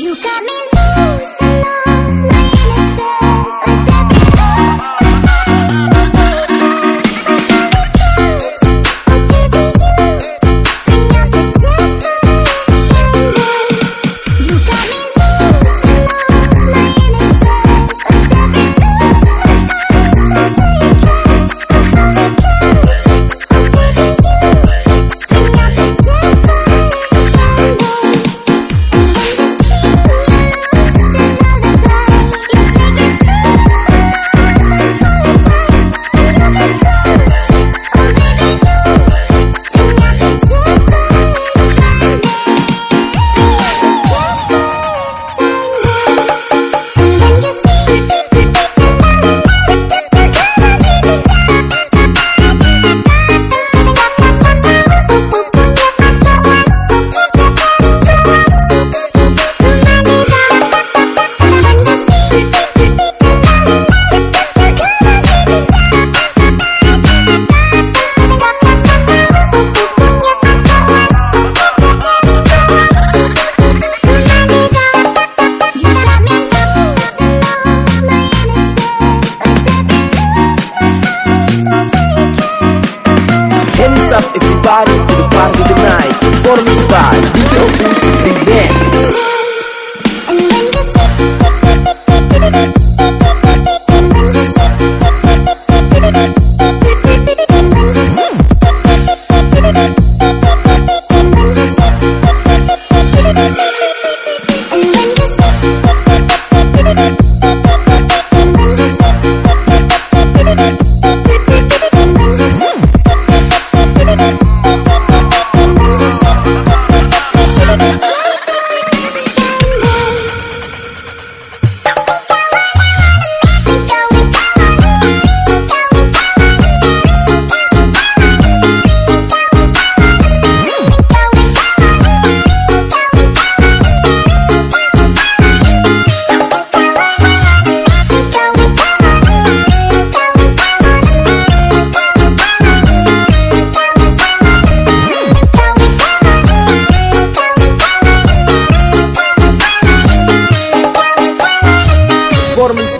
You got me.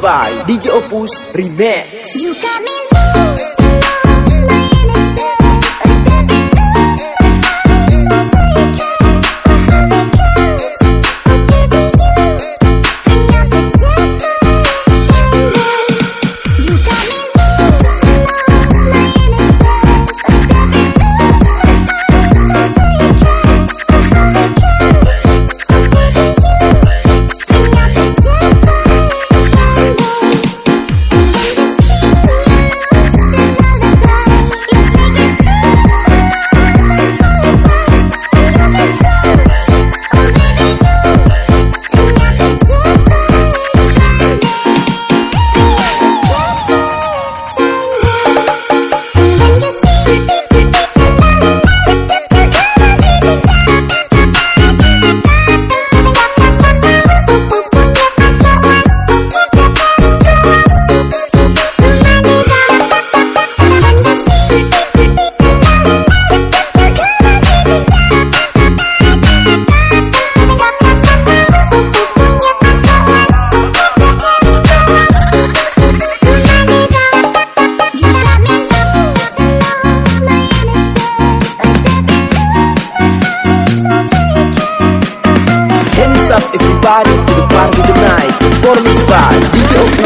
by DJ Opus Remix. party to the party o Performance by DJ